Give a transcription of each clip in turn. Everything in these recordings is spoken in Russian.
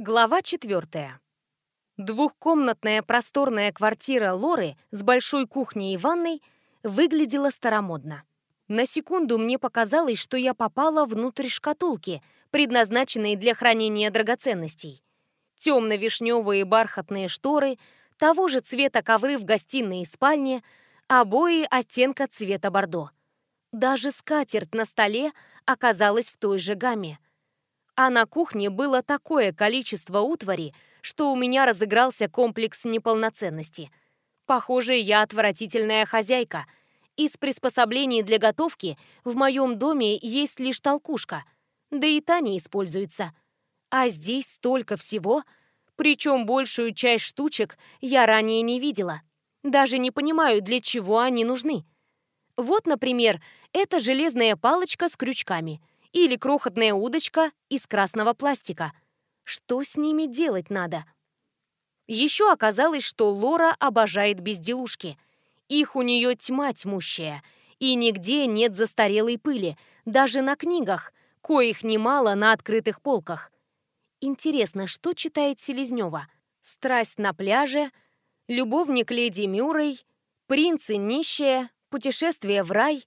Глава четвертая. Двухкомнатная просторная квартира Лоры с большой кухней и ванной выглядела старомодно. На секунду мне показалось, что я попала внутрь шкатулки, предназначенной для хранения драгоценностей. Темно-вишневые бархатные шторы, того же цвета ковры в гостиной и спальне, обои оттенка цвета бордо. Даже скатерть на столе оказалась в той же гамме – а на кухне было такое количество утвари, что у меня разыгрался комплекс неполноценности. Похоже, я отвратительная хозяйка. Из приспособлений для готовки в моем доме есть лишь толкушка, да и та не используется. А здесь столько всего, причем большую часть штучек я ранее не видела. Даже не понимаю, для чего они нужны. Вот, например, эта железная палочка с крючками – или крохотная удочка из красного пластика. Что с ними делать надо? Еще оказалось, что Лора обожает безделушки. Их у нее тьма тьмущая, и нигде нет застарелой пыли, даже на книгах, коих немало на открытых полках. Интересно, что читает Селезнева? «Страсть на пляже», «Любовник леди Мюррей», «Принц и нищая», «Путешествие в рай»,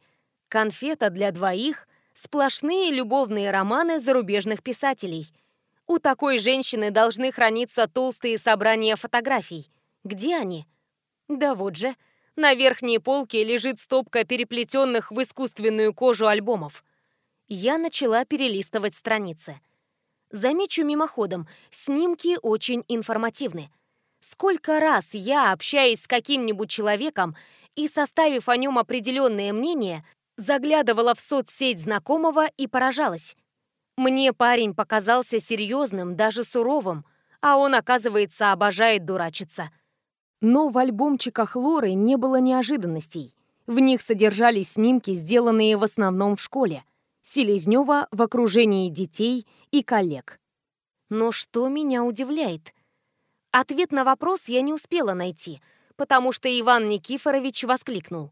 «Конфета для двоих», Сплошные любовные романы зарубежных писателей. У такой женщины должны храниться толстые собрания фотографий. Где они? Да вот же, на верхней полке лежит стопка переплетенных в искусственную кожу альбомов. Я начала перелистывать страницы. Замечу мимоходом, снимки очень информативны. Сколько раз я, общаясь с каким-нибудь человеком и составив о нем определенное мнение, Заглядывала в соцсеть знакомого и поражалась. Мне парень показался серьезным, даже суровым, а он, оказывается, обожает дурачиться. Но в альбомчиках Лоры не было неожиданностей. В них содержались снимки, сделанные в основном в школе. Селезнева в окружении детей и коллег. Но что меня удивляет? Ответ на вопрос я не успела найти, потому что Иван Никифорович воскликнул.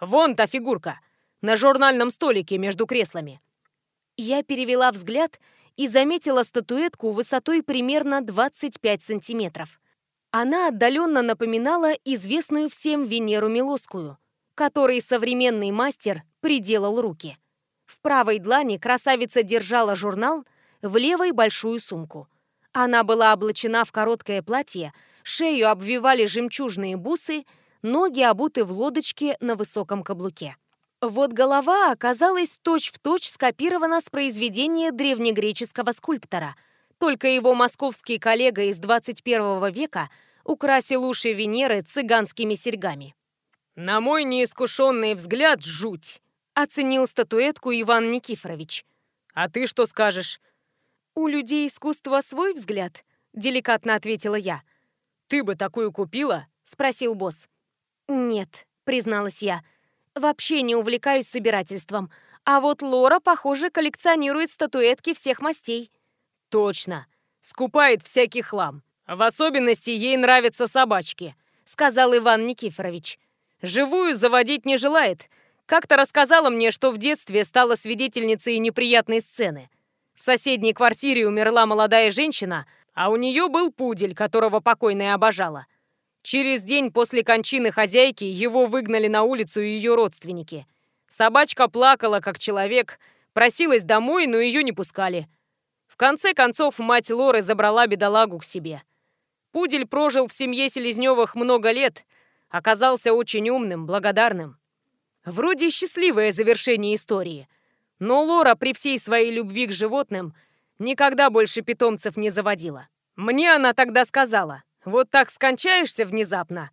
«Вон та фигурка! На журнальном столике между креслами. Я перевела взгляд и заметила статуэтку высотой примерно 25 сантиметров. Она отдаленно напоминала известную всем Венеру Милосскую, которой современный мастер приделал руки. В правой длани красавица держала журнал, в левой большую сумку. Она была облачена в короткое платье, шею обвивали жемчужные бусы, ноги обуты в лодочке на высоком каблуке. Вот голова оказалась точь-в-точь точь скопирована с произведения древнегреческого скульптора. Только его московский коллега из 21 века украсил уши Венеры цыганскими серьгами. «На мой неискушенный взгляд, жуть!» — оценил статуэтку Иван Никифорович. «А ты что скажешь?» «У людей искусства свой взгляд», — деликатно ответила я. «Ты бы такую купила?» — спросил босс. «Нет», — призналась я, — Вообще не увлекаюсь собирательством. А вот Лора, похоже, коллекционирует статуэтки всех мастей. Точно. Скупает всякий хлам. В особенности ей нравятся собачки, сказал Иван Никифорович. Живую заводить не желает. Как-то рассказала мне, что в детстве стала свидетельницей неприятной сцены. В соседней квартире умерла молодая женщина, а у нее был пудель, которого покойная обожала. Через день после кончины хозяйки его выгнали на улицу ее родственники. Собачка плакала, как человек, просилась домой, но ее не пускали. В конце концов, мать Лоры забрала бедолагу к себе. Пудель прожил в семье Селезневых много лет, оказался очень умным, благодарным. Вроде счастливое завершение истории. Но Лора при всей своей любви к животным никогда больше питомцев не заводила. Мне она тогда сказала, вот так скончаешься внезапно,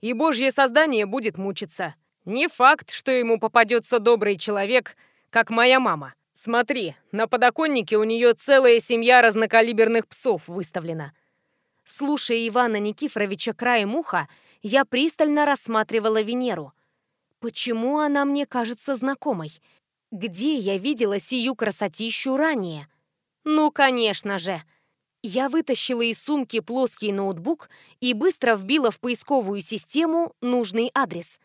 и божье создание будет мучиться. Не факт, что ему попадется добрый человек, как моя мама. Смотри, на подоконнике у нее целая семья разнокалиберных псов выставлена. Слушая Ивана Никифоровича краем уха, я пристально рассматривала Венеру. Почему она мне кажется знакомой? Где я видела сию красотищу ранее? Ну, конечно же, я вытащила из сумки плоский ноутбук и быстро вбила в поисковую систему нужный адрес.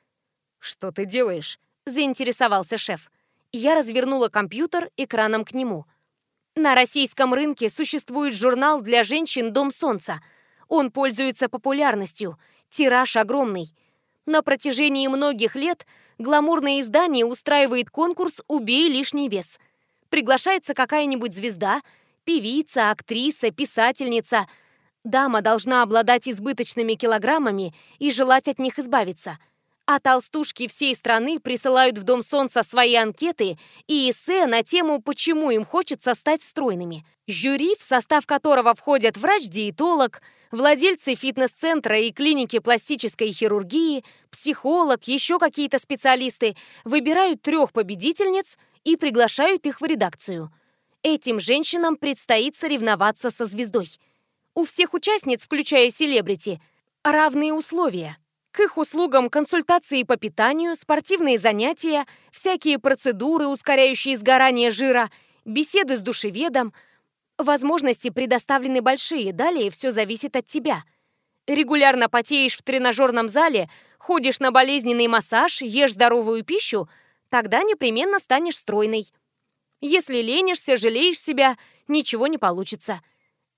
«Что ты делаешь?» – заинтересовался шеф. Я развернула компьютер экраном к нему. На российском рынке существует журнал для женщин «Дом солнца». Он пользуется популярностью, тираж огромный. На протяжении многих лет гламурное издание устраивает конкурс «Убей лишний вес». Приглашается какая-нибудь звезда, певица, актриса, писательница. Дама должна обладать избыточными килограммами и желать от них избавиться – а толстушки всей страны присылают в Дом Солнца свои анкеты и эссе на тему, почему им хочется стать стройными. Жюри, в состав которого входят врач-диетолог, владельцы фитнес-центра и клиники пластической хирургии, психолог, еще какие-то специалисты, выбирают трех победительниц и приглашают их в редакцию. Этим женщинам предстоит соревноваться со звездой. У всех участниц, включая селебрити, равные условия – к их услугам консультации по питанию, спортивные занятия, всякие процедуры, ускоряющие сгорание жира, беседы с душеведом. Возможности предоставлены большие, далее все зависит от тебя. Регулярно потеешь в тренажерном зале, ходишь на болезненный массаж, ешь здоровую пищу, тогда непременно станешь стройной. Если ленишься, жалеешь себя, ничего не получится.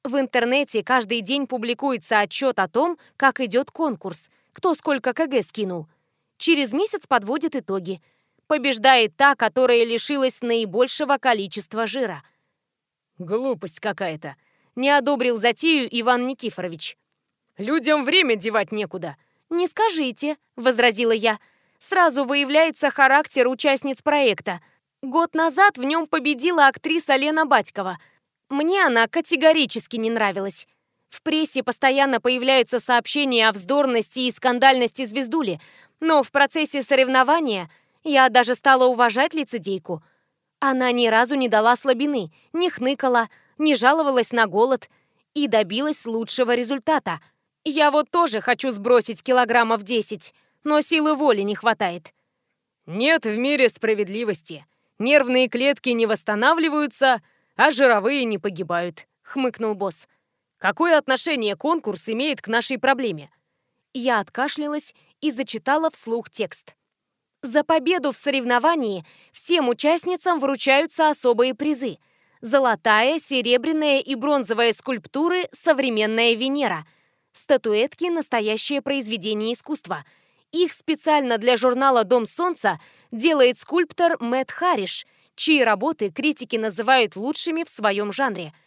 В интернете каждый день публикуется отчет о том, как идет конкурс – кто сколько КГ скинул. Через месяц подводит итоги. Побеждает та, которая лишилась наибольшего количества жира. Глупость какая-то. Не одобрил затею Иван Никифорович. Людям время девать некуда. «Не скажите», — возразила я. Сразу выявляется характер участниц проекта. Год назад в нем победила актриса Лена Батькова. Мне она категорически не нравилась. В прессе постоянно появляются сообщения о вздорности и скандальности звездули, но в процессе соревнования я даже стала уважать лицедейку. Она ни разу не дала слабины, не хныкала, не жаловалась на голод и добилась лучшего результата. Я вот тоже хочу сбросить килограммов 10, но силы воли не хватает. Нет в мире справедливости. Нервные клетки не восстанавливаются, а жировые не погибают, хмыкнул босс. Какое отношение конкурс имеет к нашей проблеме? Я откашлялась и зачитала вслух текст. За победу в соревновании всем участницам вручаются особые призы. Золотая, серебряная и бронзовая скульптуры «Современная Венера». Статуэтки – настоящее произведение искусства. Их специально для журнала «Дом солнца» делает скульптор Мэтт Харриш, чьи работы критики называют лучшими в своем жанре –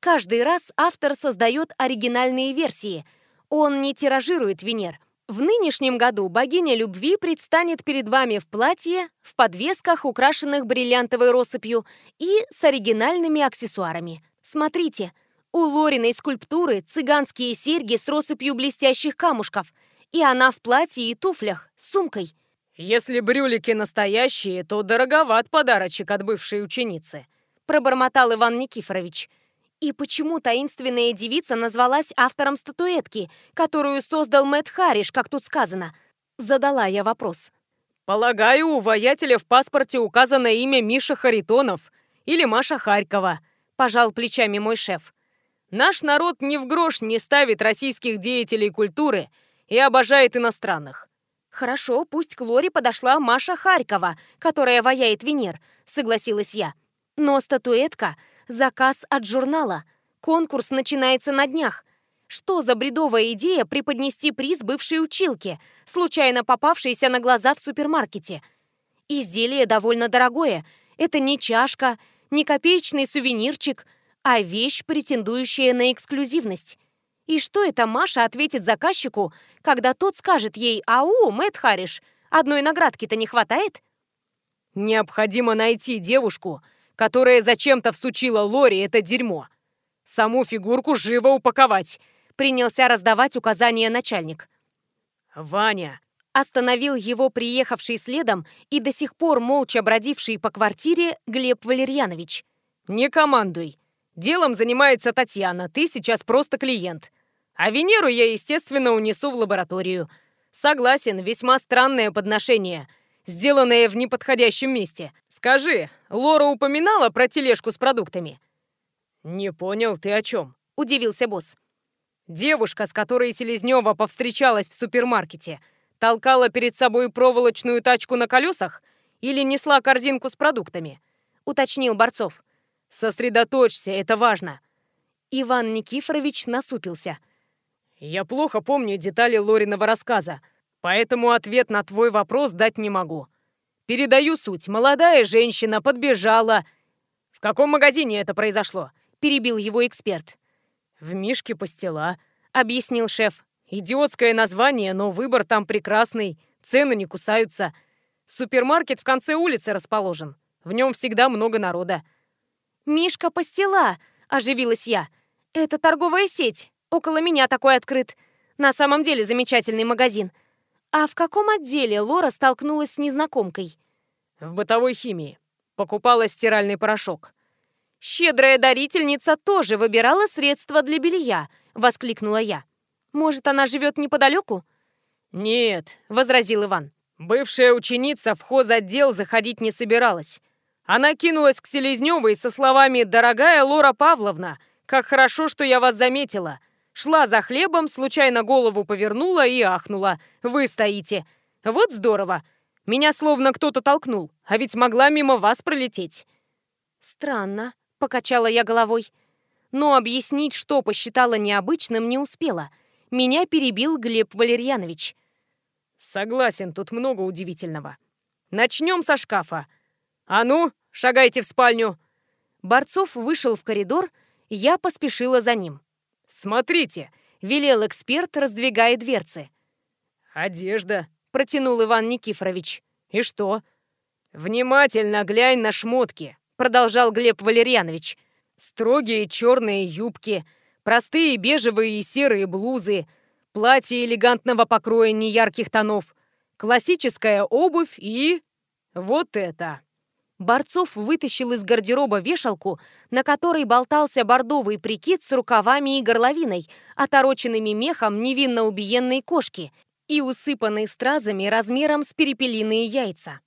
Каждый раз автор создает оригинальные версии. Он не тиражирует Венер. В нынешнем году богиня любви предстанет перед вами в платье, в подвесках, украшенных бриллиантовой россыпью, и с оригинальными аксессуарами. Смотрите, у Лориной скульптуры цыганские серьги с россыпью блестящих камушков, и она в платье и туфлях, с сумкой. «Если брюлики настоящие, то дороговат подарочек от бывшей ученицы», пробормотал Иван Никифорович. И почему таинственная девица назвалась автором статуэтки, которую создал Мэтт Харриш, как тут сказано? Задала я вопрос. Полагаю, у воятеля в паспорте указано имя Миша Харитонов или Маша Харькова, пожал плечами мой шеф. Наш народ ни в грош не ставит российских деятелей культуры и обожает иностранных. Хорошо, пусть к Лоре подошла Маша Харькова, которая ваяет Венер, согласилась я. Но статуэтка Заказ от журнала. Конкурс начинается на днях. Что за бредовая идея преподнести приз бывшей училке, случайно попавшейся на глаза в супермаркете? Изделие довольно дорогое. Это не чашка, не копеечный сувенирчик, а вещь, претендующая на эксклюзивность. И что это Маша ответит заказчику, когда тот скажет ей «Ау, Мэтт Харриш, одной наградки-то не хватает?» «Необходимо найти девушку, которая зачем-то всучила Лори это дерьмо. Саму фигурку живо упаковать. Принялся раздавать указания начальник. «Ваня!» Остановил его приехавший следом и до сих пор молча бродивший по квартире Глеб Валерьянович. «Не командуй. Делом занимается Татьяна, ты сейчас просто клиент. А Венеру я, естественно, унесу в лабораторию. Согласен, весьма странное подношение сделанное в неподходящем месте. Скажи, Лора упоминала про тележку с продуктами?» «Не понял, ты о чем?» – удивился босс. Девушка, с которой Селезнева повстречалась в супермаркете, толкала перед собой проволочную тачку на колесах или несла корзинку с продуктами? Уточнил Борцов. Сосредоточься, это важно. Иван Никифорович насупился. Я плохо помню детали Лориного рассказа, поэтому ответ на твой вопрос дать не могу. Передаю суть. Молодая женщина подбежала... В каком магазине это произошло? Перебил его эксперт. В Мишке Пастила, объяснил шеф. Идиотское название, но выбор там прекрасный, цены не кусаются. Супермаркет в конце улицы расположен. В нем всегда много народа. «Мишка Пастила!» – оживилась я. «Это торговая сеть. Около меня такой открыт. На самом деле замечательный магазин. А в каком отделе Лора столкнулась с незнакомкой?» «В бытовой химии. Покупала стиральный порошок». «Щедрая дарительница тоже выбирала средства для белья», – воскликнула я. Может, она живет неподалеку?» «Нет», — возразил Иван. «Бывшая ученица в хозотдел заходить не собиралась. Она кинулась к Селезневой со словами «Дорогая Лора Павловна, как хорошо, что я вас заметила. Шла за хлебом, случайно голову повернула и ахнула. Вы стоите. Вот здорово. Меня словно кто-то толкнул, а ведь могла мимо вас пролететь». «Странно», — покачала я головой. Но объяснить, что посчитала необычным, не успела — меня перебил Глеб Валерьянович. Согласен, тут много удивительного. Начнем со шкафа. А ну, шагайте в спальню. Борцов вышел в коридор, я поспешила за ним. Смотрите, велел эксперт, раздвигая дверцы. Одежда, протянул Иван Никифорович. И что? Внимательно глянь на шмотки, продолжал Глеб Валерьянович. Строгие черные юбки, Простые бежевые и серые блузы, платье элегантного покроя неярких тонов, классическая обувь и... вот это. Борцов вытащил из гардероба вешалку, на которой болтался бордовый прикид с рукавами и горловиной, отороченными мехом невинно убиенной кошки и усыпанной стразами размером с перепелиные яйца.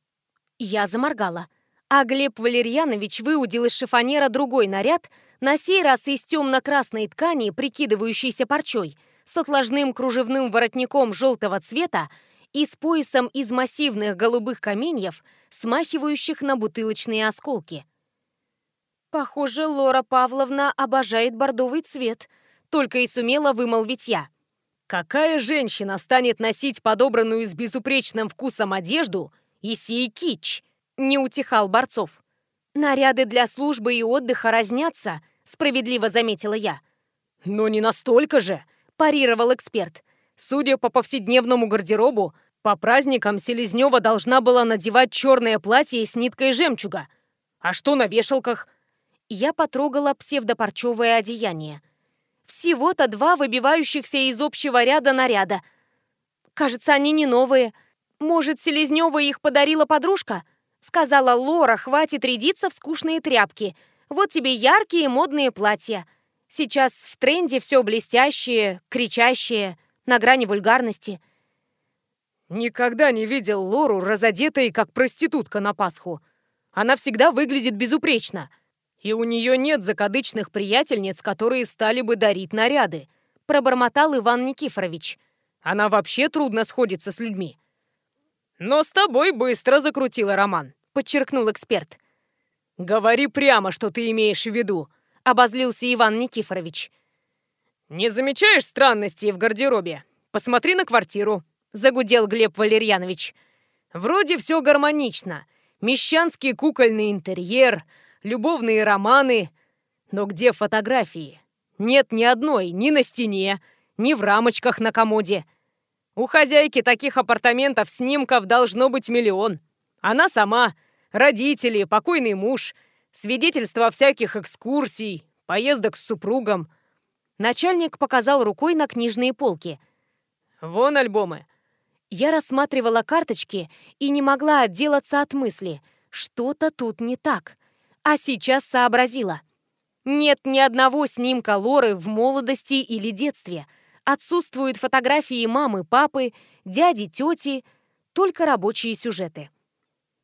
Я заморгала, а Глеб Валерьянович выудил из шифонера другой наряд — на сей раз из темно-красной ткани, прикидывающейся парчой, с отложным кружевным воротником желтого цвета и с поясом из массивных голубых каменьев, смахивающих на бутылочные осколки. «Похоже, Лора Павловна обожает бордовый цвет», только и сумела вымолвить я. «Какая женщина станет носить подобранную с безупречным вкусом одежду и сей кич?» — не утихал Борцов. «Наряды для службы и отдыха разнятся», — справедливо заметила я. «Но не настолько же», — парировал эксперт. «Судя по повседневному гардеробу, по праздникам Селезнева должна была надевать черное платье с ниткой жемчуга. А что на вешалках?» Я потрогала псевдопарчевое одеяние. Всего-то два выбивающихся из общего ряда наряда. Кажется, они не новые. Может, Селезнева их подарила подружка?» Сказала Лора, хватит рядиться в скучные тряпки. Вот тебе яркие модные платья. Сейчас в тренде все блестящее, кричащее, на грани вульгарности. Никогда не видел Лору разодетой, как проститутка на Пасху. Она всегда выглядит безупречно. И у нее нет закадычных приятельниц, которые стали бы дарить наряды. Пробормотал Иван Никифорович. Она вообще трудно сходится с людьми. «Но с тобой быстро закрутила роман», — подчеркнул эксперт. «Говори прямо, что ты имеешь в виду», — обозлился Иван Никифорович. «Не замечаешь странностей в гардеробе? Посмотри на квартиру», — загудел Глеб Валерьянович. «Вроде все гармонично. Мещанский кукольный интерьер, любовные романы. Но где фотографии? Нет ни одной, ни на стене, ни в рамочках на комоде. У хозяйки таких апартаментов снимков должно быть миллион. Она сама, родители, покойный муж, свидетельства всяких экскурсий, поездок с супругом. Начальник показал рукой на книжные полки. «Вон альбомы». Я рассматривала карточки и не могла отделаться от мысли. Что-то тут не так. А сейчас сообразила. Нет ни одного снимка Лоры в молодости или детстве – Отсутствуют фотографии мамы, папы, дяди, тети, только рабочие сюжеты.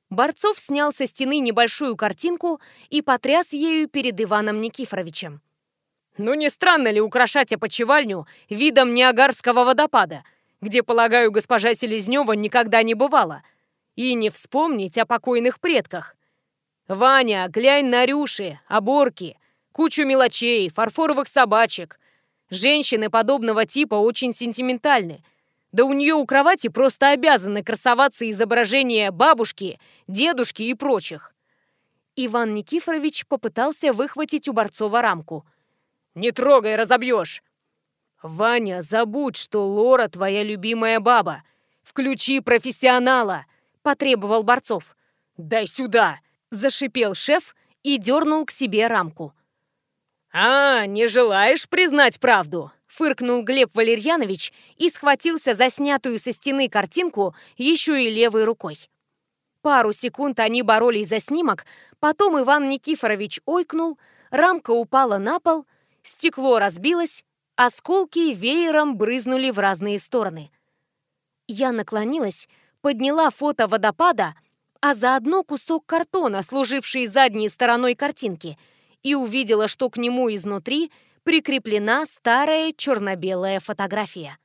Борцов снял со стены небольшую картинку и потряс ею перед Иваном Никифоровичем. «Ну не странно ли украшать опочивальню видом Ниагарского водопада, где, полагаю, госпожа Селезнева никогда не бывала, и не вспомнить о покойных предках?» «Ваня, глянь на рюши, оборки, кучу мелочей, фарфоровых собачек. Женщины подобного типа очень сентиментальны. Да у нее у кровати просто обязаны красоваться изображения бабушки, дедушки и прочих». Иван Никифорович попытался выхватить у Борцова рамку. «Не трогай, разобьешь!» «Ваня, забудь, что Лора твоя любимая баба. Включи профессионала!» – потребовал Борцов. «Дай сюда!» – зашипел шеф и дернул к себе рамку. «А, не желаешь признать правду?» – фыркнул Глеб Валерьянович и схватился за снятую со стены картинку еще и левой рукой. Пару секунд они боролись за снимок, потом Иван Никифорович ойкнул, рамка упала на пол, стекло разбилось, Осколки веером брызнули в разные стороны. Я наклонилась, подняла фото водопада, а заодно кусок картона, служивший задней стороной картинки, и увидела, что к нему изнутри прикреплена старая черно-белая фотография.